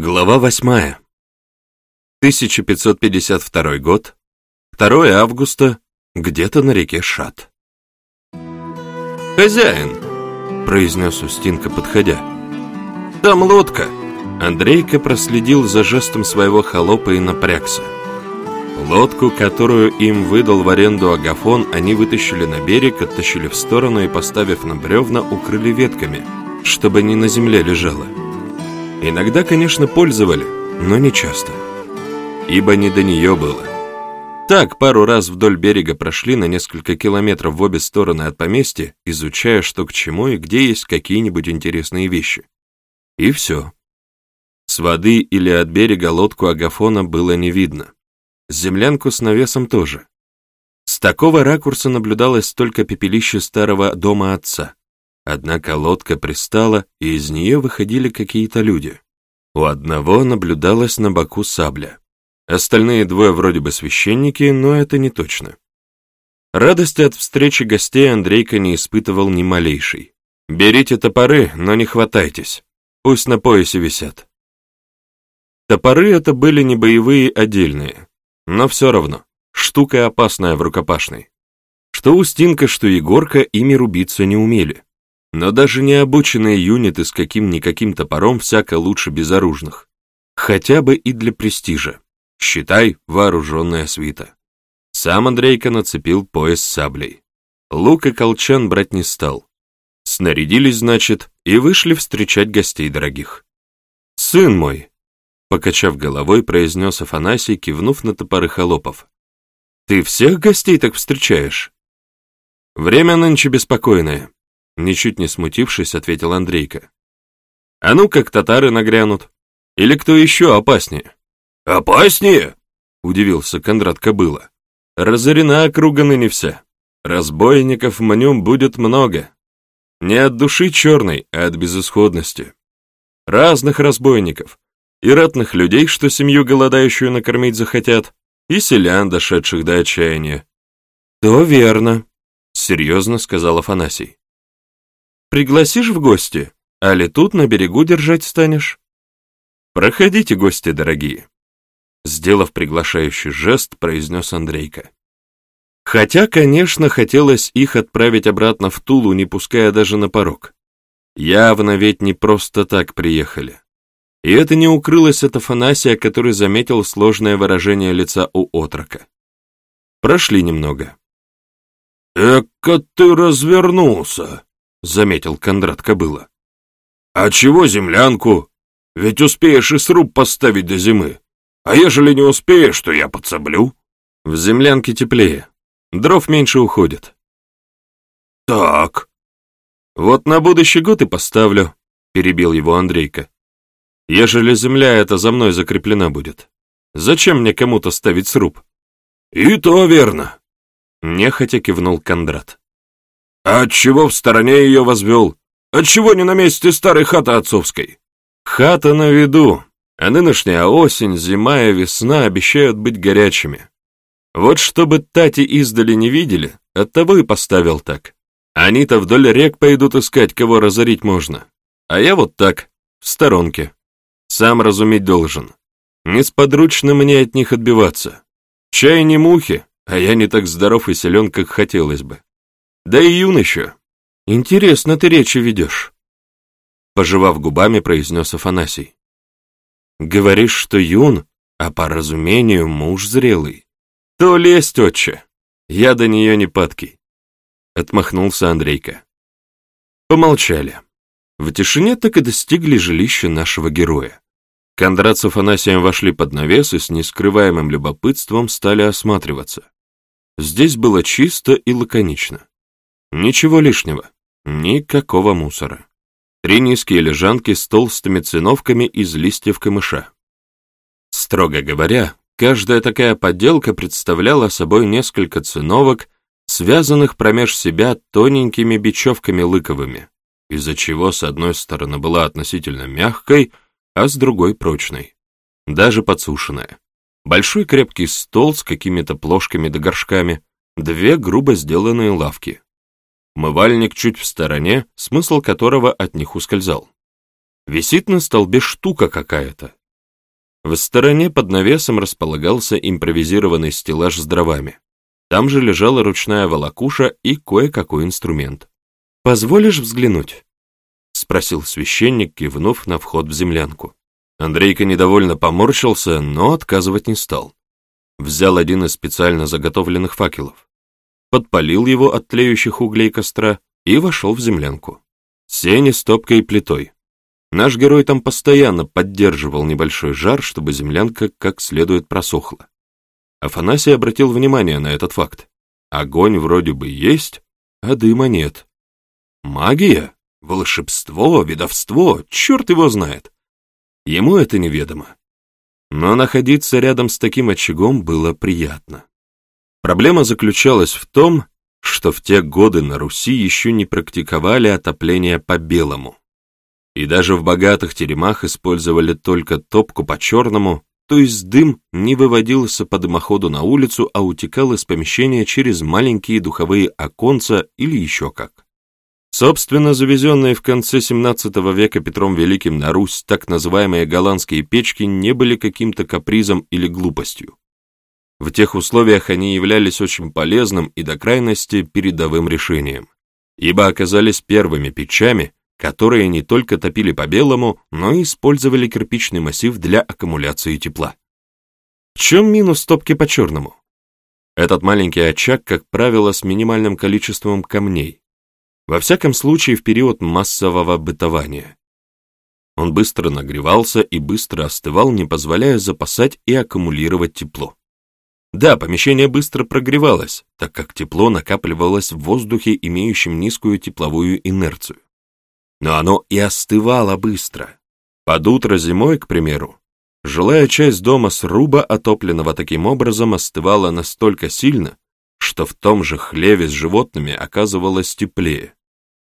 Глава восьмая. 1552 год, 2 августа, где-то на реке Шат. «Хозяин!» — произнес Устинка, подходя. «Там лодка!» Андрейка проследил за жестом своего холопа и напрягся. Лодку, которую им выдал в аренду Агафон, они вытащили на берег, оттащили в сторону и, поставив на бревна, укрыли ветками, чтобы не на земле лежала. Иногда, конечно, пользовали, но не часто. Ибо не до нее было. Так, пару раз вдоль берега прошли на несколько километров в обе стороны от поместья, изучая, что к чему и где есть какие-нибудь интересные вещи. И все. С воды или от берега лодку Агафона было не видно. Землянку с навесом тоже. С такого ракурса наблюдалось только пепелище старого дома отца. Однако лодка пристала, и из нее выходили какие-то люди. У одного наблюдалась на боку сабля. Остальные двое вроде бы священники, но это не точно. Радости от встречи гостей Андрейка не испытывал ни малейшей. «Берите топоры, но не хватайтесь. Пусть на поясе висят». Топоры это были не боевые отдельные, но все равно, штука опасная в рукопашной. Что Устинка, что Егорка ими рубиться не умели. Но даже необученные юниты с каким-никаким топором всяко лучше безоружных. Хотя бы и для престижа. Считай, вооруженная свита. Сам Андрейка нацепил пояс саблей. Лук и колчан брать не стал. Снарядились, значит, и вышли встречать гостей дорогих. «Сын мой!» — покачав головой, произнес Афанасий, кивнув на топоры холопов. «Ты всех гостей так встречаешь?» «Время нынче беспокойное. Ничуть не смутившись, ответил Андрейка. «А ну, как татары нагрянут. Или кто еще опаснее?» «Опаснее?» — удивился Кондрат Кобыла. «Разорена округа ныне вся. Разбойников в нем будет много. Не от души черной, а от безысходности. Разных разбойников. И ратных людей, что семью голодающую накормить захотят, и селян, дошедших до отчаяния». «То верно», — серьезно сказал Афанасий. Пригласишь в гости, али тут на берегу держать станешь? Проходите, гости дорогие. Сделав приглашающий жест, произнес Андрейка. Хотя, конечно, хотелось их отправить обратно в Тулу, не пуская даже на порог. Явно ведь не просто так приехали. И это не укрылось от Афанасия, который заметил сложное выражение лица у отрока. Прошли немного. «Эка ты развернулся!» — заметил Кондрат Кобыла. «А чего землянку? Ведь успеешь и сруб поставить до зимы. А ежели не успеешь, то я подсоблю». «В землянке теплее. Дров меньше уходит». «Так». «Вот на будущий год и поставлю», — перебил его Андрейка. «Ежели земля эта за мной закреплена будет. Зачем мне кому-то ставить сруб?» «И то верно», — нехотя кивнул Кондрат. А отчего в стороне ее возвел? Отчего не на месте старой хаты отцовской? Хата на виду, а нынешняя осень, зима и весна обещают быть горячими. Вот чтобы тати издали не видели, оттого и поставил так. Они-то вдоль рек пойдут искать, кого разорить можно. А я вот так, в сторонке. Сам разуметь должен. Несподручно мне от них отбиваться. Чай не мухи, а я не так здоров и силен, как хотелось бы. Да и юн еще. Интересно ты речи ведешь. Пожевав губами, произнес Афанасий. Говоришь, что юн, а по разумению муж зрелый. То лезть, отче. Я до нее не падкий. Отмахнулся Андрейка. Помолчали. В тишине так и достигли жилища нашего героя. Кондрат с Афанасием вошли под навес и с нескрываемым любопытством стали осматриваться. Здесь было чисто и лаконично. Ничего лишнего, никакого мусора. Три низкие лежанки с толстыми циновками из листьев камыша. Строго говоря, каждая такая подделка представляла собой несколько циновок, связанных промеж себя тоненькими бечевками лыковыми, из-за чего с одной стороны была относительно мягкой, а с другой прочной, даже подсушенная. Большой крепкий стол с какими-то плошками да горшками, две грубо сделанные лавки, Мывальник чуть в стороне, смысл которого от них ускользал. Висит на столбе штука какая-то, В стороне под навесом располагался импровизированный стеллаж с дровами. Там же лежала ручная волокуша и кое-какой инструмент. «Позволишь взглянуть?» — спросил священник, кивнув на вход в землянку. Андрейка недовольно поморщился, но отказывать не стал. Взял один из специально заготовленных факелов, подпалил его от тлеющих углей костра и вошел в землянку. Сени с топкой и плитой. Наш герой там постоянно поддерживал небольшой жар, чтобы землянка как следует просохла. Афанасий обратил внимание на этот факт. Огонь вроде бы есть, а дыма нет. Магия? Волшебство? Ведовство? Черт его знает. Ему это неведомо. Но находиться рядом с таким очагом было приятно. Проблема заключалась в том, что в те годы на Руси еще не практиковали отопление по-белому. И даже в богатых теремах использовали только топку по-черному, то есть дым не выводился по дымоходу на улицу, а утекал из помещения через маленькие духовые оконца или еще как. Собственно, завезенные в конце XVII века Петром Великим на Русь так называемые голландские печки не были каким-то капризом или глупостью. В тех условиях они являлись очень полезным и до крайности передовым решением, ибо оказались первыми печами, которые не только топили по-белому, но и использовали кирпичный массив для аккумуляции тепла. В чем минус топки по-черному? Этот маленький очаг, как правило, с минимальным количеством камней, во всяком случае, в период массового бытования. Он быстро нагревался и быстро остывал, не позволяя запасать и аккумулировать тепло. Да, помещение быстро прогревалось, так как тепло накапливалось в воздухе, имеющем низкую тепловую инерцию. Но оно и остывало быстро. Под утро зимой, к примеру, жилая часть дома сруба, отопленного таким образом, остывала настолько сильно, что в том же хлеве с животными оказывалось теплее.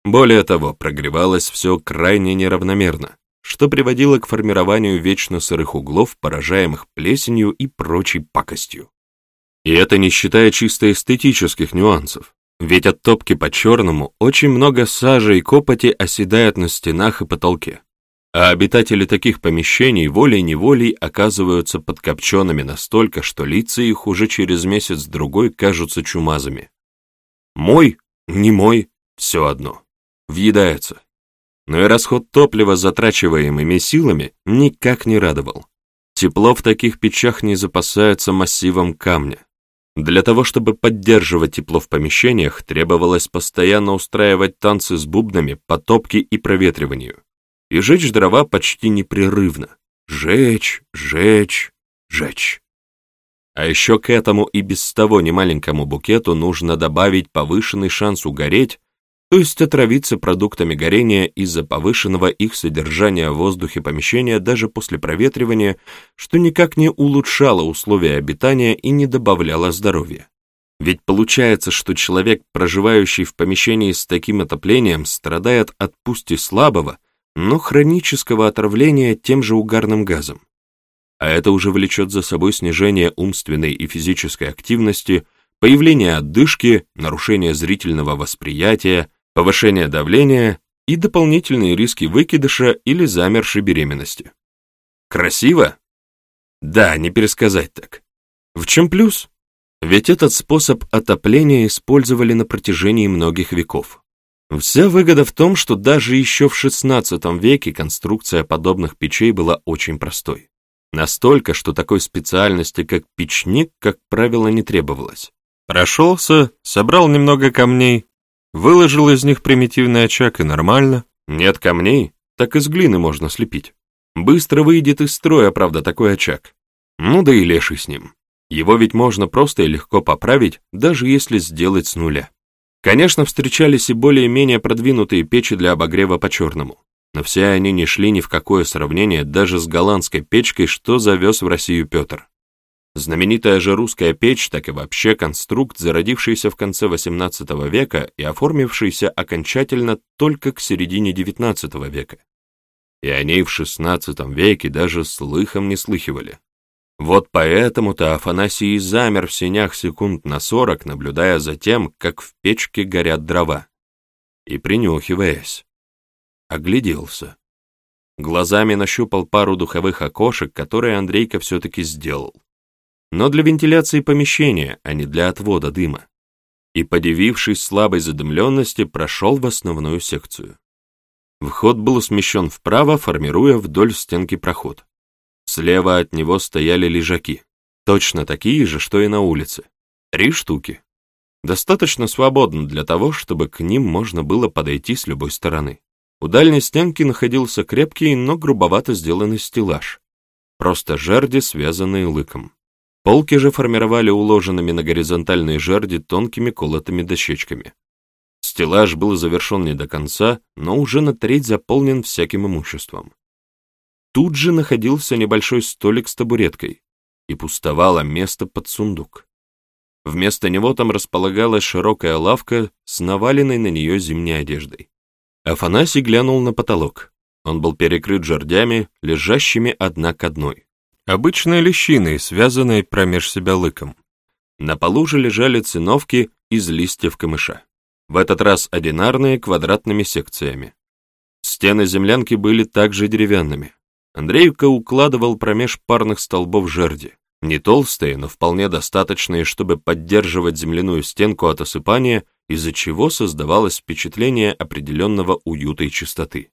Более того, прогревалось все крайне неравномерно, что приводило к формированию вечно сырых углов, поражаемых плесенью и прочей пакостью. И это не считая чисто эстетических нюансов, ведь от топки по-черному очень много сажи и копоти оседает на стенах и потолке, а обитатели таких помещений волей-неволей оказываются подкопченными настолько, что лица их уже через месяц-другой кажутся чумазами. Мой, не мой, все одно въедается. Но и расход топлива, затрачиваемыми силами, никак не радовал. Тепло в таких печах не запасается массивом камня. Для того, чтобы поддерживать тепло в помещениях, требовалось постоянно устраивать танцы с бубнами по и проветриванию. И жечь дрова почти непрерывно. Жечь, жечь, жечь. А еще к этому и без того немаленькому букету нужно добавить повышенный шанс угореть то есть отравиться продуктами горения из-за повышенного их содержания в воздухе помещения даже после проветривания, что никак не улучшало условия обитания и не добавляло здоровья. Ведь получается, что человек, проживающий в помещении с таким отоплением, страдает от пусть и слабого, но хронического отравления тем же угарным газом. А это уже влечет за собой снижение умственной и физической активности, появление отдышки, нарушение зрительного восприятия, повышение давления и дополнительные риски выкидыша или замершей беременности. Красиво? Да, не пересказать так. В чем плюс? Ведь этот способ отопления использовали на протяжении многих веков. Вся выгода в том, что даже еще в XVI веке конструкция подобных печей была очень простой. Настолько, что такой специальности, как печник, как правило, не требовалось. Прошелся, собрал немного камней, Выложил из них примитивный очаг и нормально. Нет камней, так из глины можно слепить. Быстро выйдет из строя, правда, такой очаг. Ну да и леший с ним. Его ведь можно просто и легко поправить, даже если сделать с нуля. Конечно, встречались и более-менее продвинутые печи для обогрева по-черному, но все они не шли ни в какое сравнение даже с голландской печкой, что завез в Россию Петр. Знаменитая же русская печь, так и вообще конструкт, зародившийся в конце XVIII века и оформившийся окончательно только к середине XIX века. И о ней в XVI веке даже слыхом не слыхивали. Вот поэтому-то Афанасий замер в сенях секунд на сорок, наблюдая за тем, как в печке горят дрова. И принюхиваясь, огляделся. Глазами нащупал пару духовых окошек, которые Андрейка все-таки сделал. Но для вентиляции помещения, а не для отвода дыма. И, подивившись слабой задымленности, прошел в основную секцию. Вход был смещен вправо, формируя вдоль стенки проход. Слева от него стояли лежаки, точно такие же, что и на улице. Три штуки. Достаточно свободно для того, чтобы к ним можно было подойти с любой стороны. У дальней стенки находился крепкий, но грубовато сделанный стеллаж. Просто жерди, связанные лыком. Полки же формировали уложенными на горизонтальные жерди тонкими колотыми дощечками. Стеллаж был завершен не до конца, но уже на треть заполнен всяким имуществом. Тут же находился небольшой столик с табуреткой, и пустовало место под сундук. Вместо него там располагалась широкая лавка с наваленной на нее зимней одеждой. Афанасий глянул на потолок. Он был перекрыт жердями, лежащими одна к одной. Обычной лещиной, связанной промеж себя лыком. На полу же лежали циновки из листьев камыша. В этот раз одинарные квадратными секциями. Стены землянки были также деревянными. Андрейка укладывал промеж парных столбов жерди. Не толстые, но вполне достаточные, чтобы поддерживать земляную стенку от осыпания, из-за чего создавалось впечатление определенного уюта и чистоты.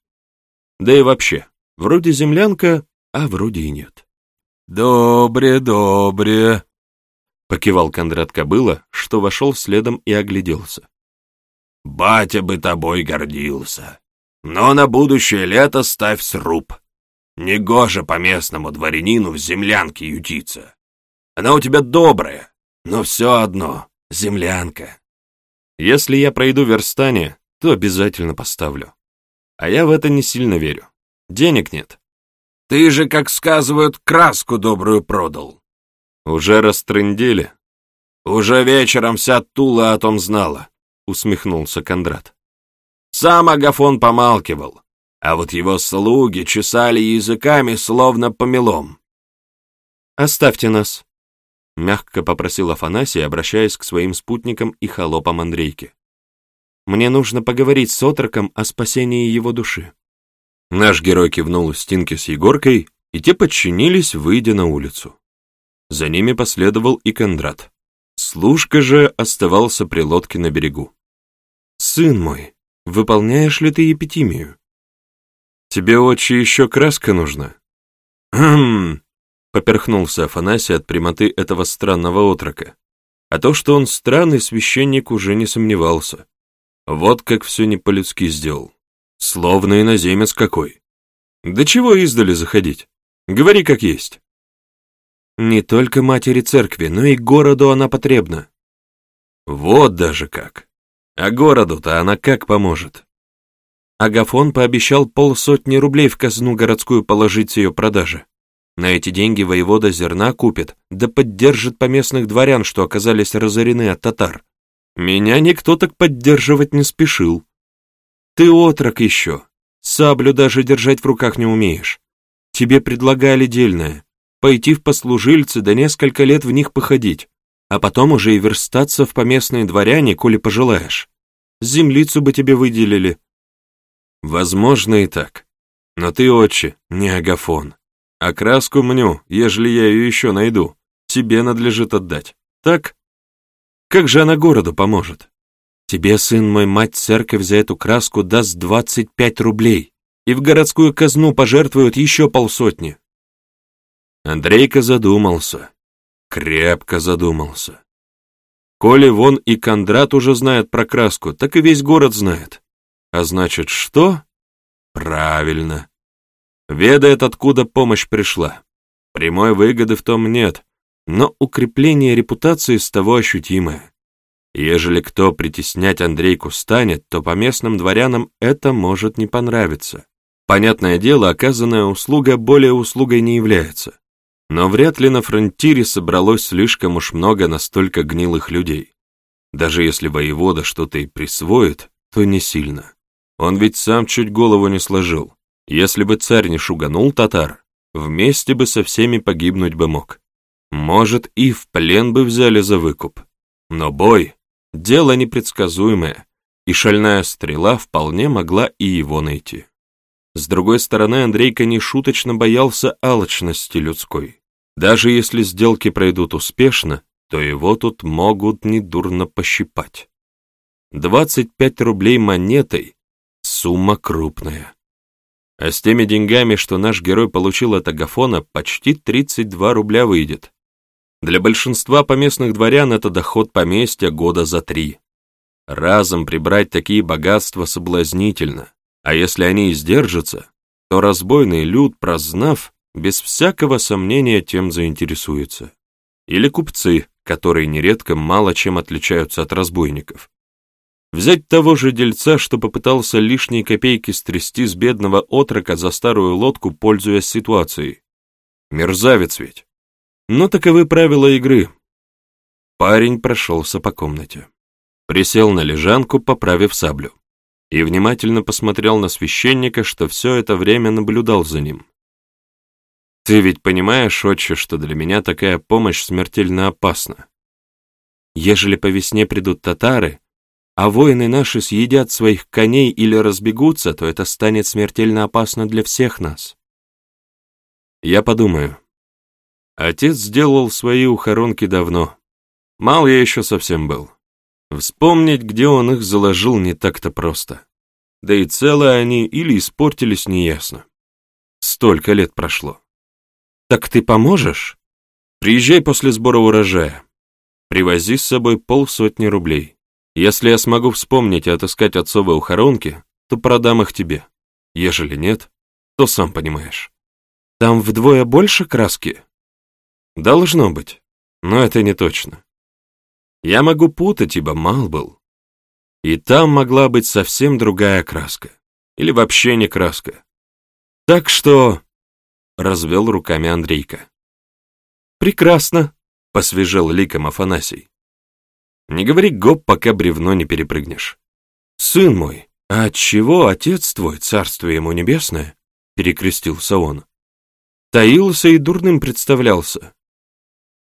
Да и вообще, вроде землянка, а вроде и нет. «Добре, добре», — покивал Кондрат Кобыла, что вошел следом и огляделся. «Батя бы тобой гордился, но на будущее лето ставь сруб. Негоже по местному дворянину в землянке ютиться. Она у тебя добрая, но все одно — землянка. Если я пройду верстание, то обязательно поставлю. А я в это не сильно верю. Денег нет. Ты же, как сказывают, краску добрую продал. Уже растрындели. Уже вечером вся Тула о том знала, усмехнулся Кондрат. Сам Агафон помалкивал, а вот его слуги чесали языками, словно помелом. «Оставьте нас», мягко попросил Афанасий, обращаясь к своим спутникам и холопам Андрейке. «Мне нужно поговорить с отроком о спасении его души». Наш герой кивнул Стинке с Егоркой, и те подчинились, выйдя на улицу. За ними последовал и Кондрат. Служка же оставался при лодке на берегу. «Сын мой, выполняешь ли ты епитимию?» «Тебе, отче, еще краска нужна?» «Хм, Поперхнулся Афанасий от прямоты этого странного отрока. А то, что он странный, священник уже не сомневался. Вот как все не по-людски сделал. Словно иноземец какой. Да чего издали заходить? Говори как есть. Не только матери церкви, но и городу она потребна. Вот даже как. А городу-то она как поможет? Агафон пообещал полсотни рублей в казну городскую положить с ее продажи. На эти деньги воевода зерна купит, да поддержит поместных дворян, что оказались разорены от татар. Меня никто так поддерживать не спешил. Ты отрок еще, саблю даже держать в руках не умеешь. Тебе предлагали дельное, пойти в послужильцы да несколько лет в них походить, а потом уже и верстаться в поместные дворяне, коли пожелаешь. Землицу бы тебе выделили. Возможно и так. Но ты, отче, не агафон. А краску мню, ежели я ее еще найду, тебе надлежит отдать. Так? Как же она городу поможет? Тебе, сын мой, мать церковь за эту краску даст двадцать пять рублей, и в городскую казну пожертвуют еще полсотни. Андрейка задумался, крепко задумался. Коли вон и Кондрат уже знает про краску, так и весь город знает. А значит, что? Правильно. Ведает, откуда помощь пришла. Прямой выгоды в том нет, но укрепление репутации с того ощутимое. Ежели кто притеснять Андрейку станет, то по местным дворянам это может не понравиться. Понятное дело, оказанная услуга более услугой не является. Но вряд ли на фронтире собралось слишком уж много настолько гнилых людей. Даже если воевода что-то и присвоит, то не сильно. Он ведь сам чуть голову не сложил. Если бы царь не шуганул татар, вместе бы со всеми погибнуть бы мог. Может, и в плен бы взяли за выкуп. Но бой — дело непредсказуемое, и шальная стрела вполне могла и его найти. С другой стороны, Андрейка нешуточно боялся алчности людской. Даже если сделки пройдут успешно, то его тут могут недурно пощипать. 25 рублей монетой — сумма крупная. А с теми деньгами, что наш герой получил от Агафона, почти 32 рубля выйдет. Для большинства поместных дворян это доход поместья года за три. Разом прибрать такие богатства соблазнительно, а если они издержатся, то разбойный люд, прознав, без всякого сомнения тем заинтересуется. Или купцы, которые нередко мало чем отличаются от разбойников. Взять того же дельца, что попытался лишние копейки стрясти с бедного отрока за старую лодку, пользуясь ситуацией. Мерзавец ведь. Но таковы правила игры. Парень прошелся по комнате. Присел на лежанку, поправив саблю. И внимательно посмотрел на священника, что все это время наблюдал за ним. «Ты ведь понимаешь, отче, что для меня такая помощь смертельно опасна? Ежели по весне придут татары, а воины наши съедят своих коней или разбегутся, то это станет смертельно опасно для всех нас. Я подумаю. Отец сделал свои ухоронки давно. Мал я еще совсем был. Вспомнить, где он их заложил, не так-то просто. Да и целые они или испортились, неясно. Столько лет прошло. Так ты поможешь? Приезжай после сбора урожая. Привози с собой полсотни рублей. Если я смогу вспомнить и отыскать отцовы ухоронки, то продам их тебе. Ежели нет, то сам понимаешь. Там вдвое больше краски? Должно быть, но это не точно. Я могу путать, ибо мал был. И там могла быть совсем другая краска. Или вообще не краска. Так что... Развел руками Андрейка. Прекрасно, посвежел ликом Афанасий. Не говори гоп, пока бревно не перепрыгнешь. Сын мой, а от чего отец твой, царствие ему небесное, перекрестился он. Таился и дурным представлялся.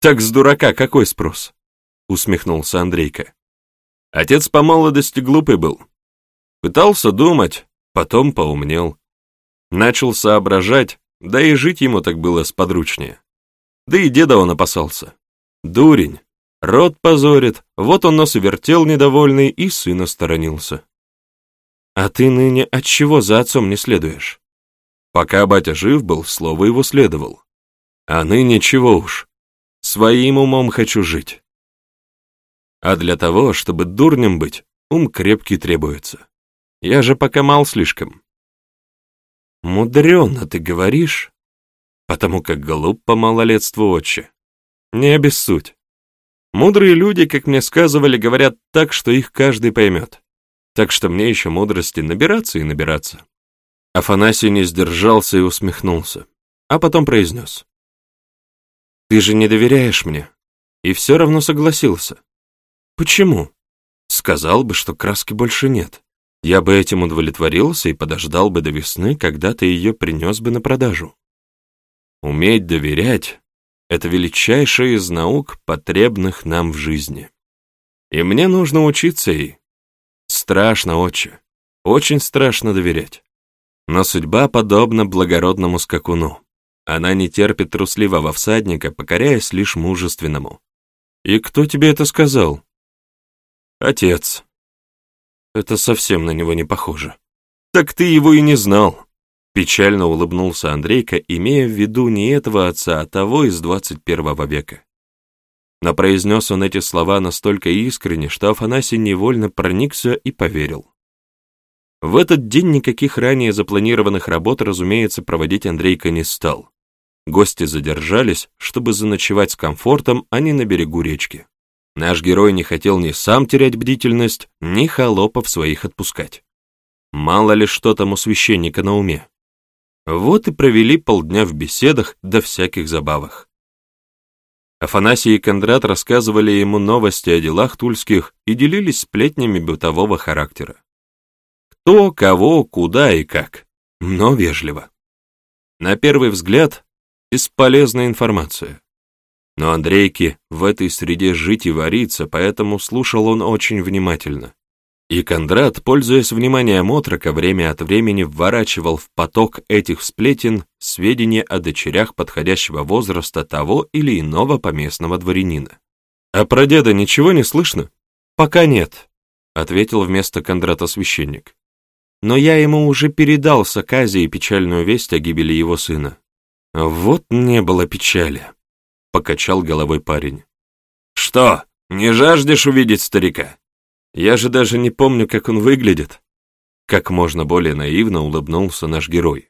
Так с дурака какой спрос? усмехнулся Андрейка. Отец по молодости глупый был. Пытался думать, потом поумнел. Начал соображать, да и жить ему так было сподручнее. Да и деда он опасался. Дурень, Рот позорит, вот он нос и вертел недовольный, и сына сторонился. А ты ныне от чего за отцом не следуешь? Пока батя жив был, слово его следовал. А ныне чего уж, своим умом хочу жить. А для того, чтобы дурнем быть, ум крепкий требуется. Я же пока мал слишком. Мудрено ты говоришь, потому как глуп по малолетству отче. Не обессудь. Мудрые люди, как мне сказывали, говорят так, что их каждый поймет. Так что мне еще мудрости набираться и набираться. Афанасий не сдержался и усмехнулся, а потом произнес. «Ты же не доверяешь мне, и все равно согласился. Почему? Сказал бы, что краски больше нет. Я бы этим удовлетворился и подождал бы до весны, когда ты ее принес бы на продажу. Уметь доверять это величайшая из наук, потребных нам в жизни. И мне нужно учиться ей. Страшно, отче, очень страшно доверять. Но судьба подобна благородному скакуну. Она не терпит трусливого всадника, покоряясь лишь мужественному. И кто тебе это сказал? Отец. Это совсем на него не похоже. Так ты его и не знал. Печально улыбнулся Андрейка, имея в виду не этого отца, а того из 21 века. Но произнес он эти слова настолько искренне, что Афанасий невольно проникся и поверил. В этот день никаких ранее запланированных работ, разумеется, проводить Андрейка не стал. Гости задержались, чтобы заночевать с комфортом, а не на берегу речки. Наш герой не хотел ни сам терять бдительность, ни холопов своих отпускать. Мало ли что там у священника на уме. Вот и провели полдня в беседах да всяких забавах. Афанасий и Кондрат рассказывали ему новости о делах тульских и делились сплетнями бытового характера. Кто, кого, куда и как, но вежливо. На первый взгляд, бесполезная информация. Но Андрейке в этой среде жить и вариться, поэтому слушал он очень внимательно. И Кондрат, пользуясь вниманием отрока, время от времени вворачивал в поток этих сплетен сведения о дочерях подходящего возраста того или иного поместного дворянина. «А про деда ничего не слышно?» «Пока нет», — ответил вместо Кондрата священник. «Но я ему уже передал с Аказией печальную весть о гибели его сына». «Вот не было печали», — покачал головой парень. «Что, не жаждешь увидеть старика?» Я же даже не помню, как он выглядит. Как можно более наивно улыбнулся наш герой.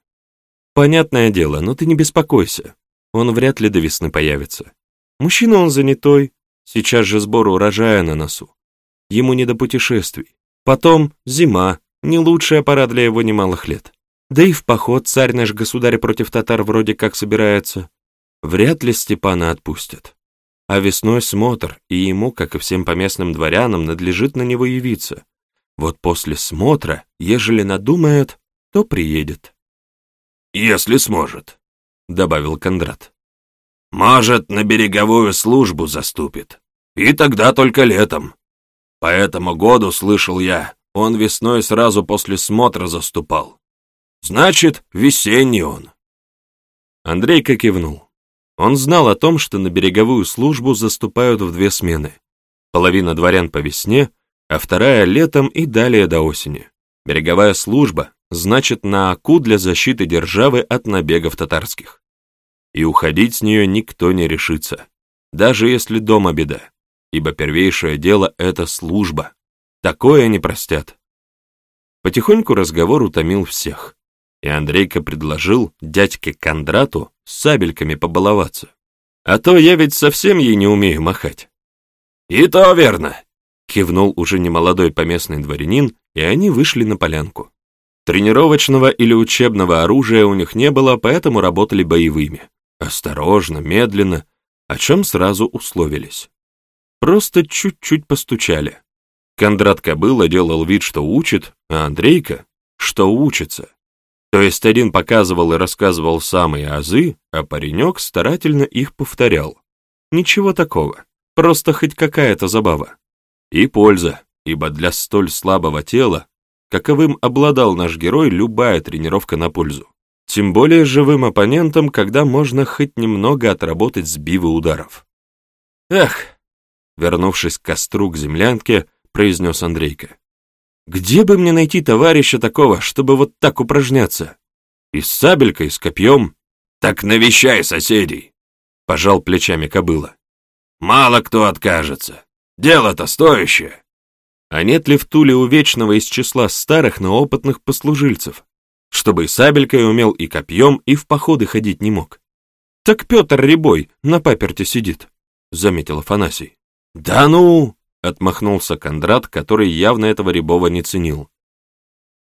Понятное дело, но ты не беспокойся. Он вряд ли до весны появится. Мужчина он занятой, сейчас же сбор урожая на носу. Ему не до путешествий. Потом зима, не лучшая пора для его немалых лет. Да и в поход царь наш государь против татар вроде как собирается. Вряд ли Степана отпустят. А весной смотр, и ему, как и всем поместным дворянам, надлежит на него явиться. Вот после смотра, ежели надумает, то приедет. «Если сможет», — добавил Кондрат. «Может, на береговую службу заступит. И тогда только летом. По этому году, слышал я, он весной сразу после смотра заступал. Значит, весенний он». Андрейка кивнул. Он знал о том, что на береговую службу заступают в две смены. Половина дворян по весне, а вторая летом и далее до осени. Береговая служба значит на Аку для защиты державы от набегов татарских. И уходить с нее никто не решится, даже если дома беда, ибо первейшее дело — это служба. Такое не простят. Потихоньку разговор утомил всех и Андрейка предложил дядьке Кондрату с сабельками побаловаться. А то я ведь совсем ей не умею махать. «И то верно», — кивнул уже немолодой поместный дворянин, и они вышли на полянку. Тренировочного или учебного оружия у них не было, поэтому работали боевыми. Осторожно, медленно, о чем сразу условились. Просто чуть-чуть постучали. Кондрат Кобыла делал вид, что учит, а Андрейка, что учится. То есть один показывал и рассказывал самые азы, а паренек старательно их повторял. Ничего такого, просто хоть какая-то забава. И польза, ибо для столь слабого тела, каковым обладал наш герой, любая тренировка на пользу. Тем более живым оппонентом, когда можно хоть немного отработать сбивы ударов. «Эх!» Вернувшись к костру к землянке, произнес Андрейка. Где бы мне найти товарища такого, чтобы вот так упражняться? И с сабелькой, и с копьем? Так навещай соседей, пожал плечами кобыла. Мало кто откажется. Дело-то стоящее. А нет ли в Туле у Вечного из числа старых, но опытных послужильцев, чтобы и сабелькой умел, и копьем, и в походы ходить не мог? Так Петр Рябой на паперте сидит, заметил Афанасий. Да ну, Отмахнулся Кондрат, который явно этого Рябова не ценил.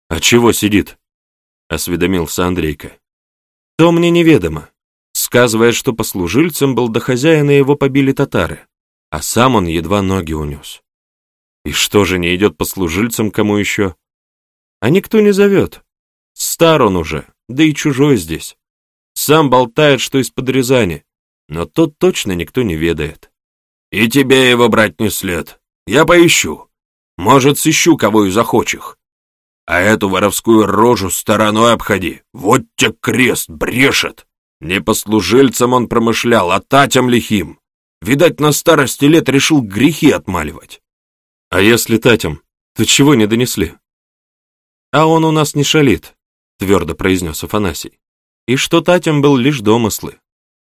«А чего сидит?» — осведомился Андрейка. «То мне неведомо. Сказывает, что послужильцем был до хозяина его побили татары, а сам он едва ноги унес. И что же не идет послужильцем кому еще? А никто не зовет. Стар он уже, да и чужой здесь. Сам болтает, что из-под Рязани, но тот точно никто не ведает. И тебе его брать не след, я поищу. Может, сыщу кого из охочих. А эту воровскую рожу стороной обходи. Вот те крест, брешет. Не послужильцем он промышлял, а татям лихим. Видать, на старости лет решил грехи отмаливать. А если татям, то чего не донесли? А он у нас не шалит, твердо произнес Афанасий. И что татям был лишь домыслы.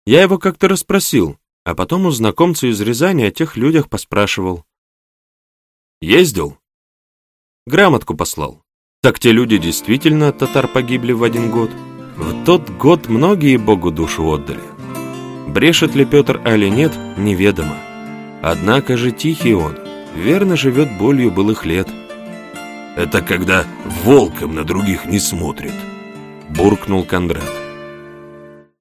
Я его как-то расспросил, а потом у знакомца из Рязани о тех людях поспрашивал. Ездил? Грамотку послал. Так те люди действительно от татар погибли в один год. В тот год многие Богу душу отдали. Брешет ли Петр али нет, неведомо. Однако же тихий он, верно живет болью былых лет. Это когда волком на других не смотрит, буркнул Кондрат.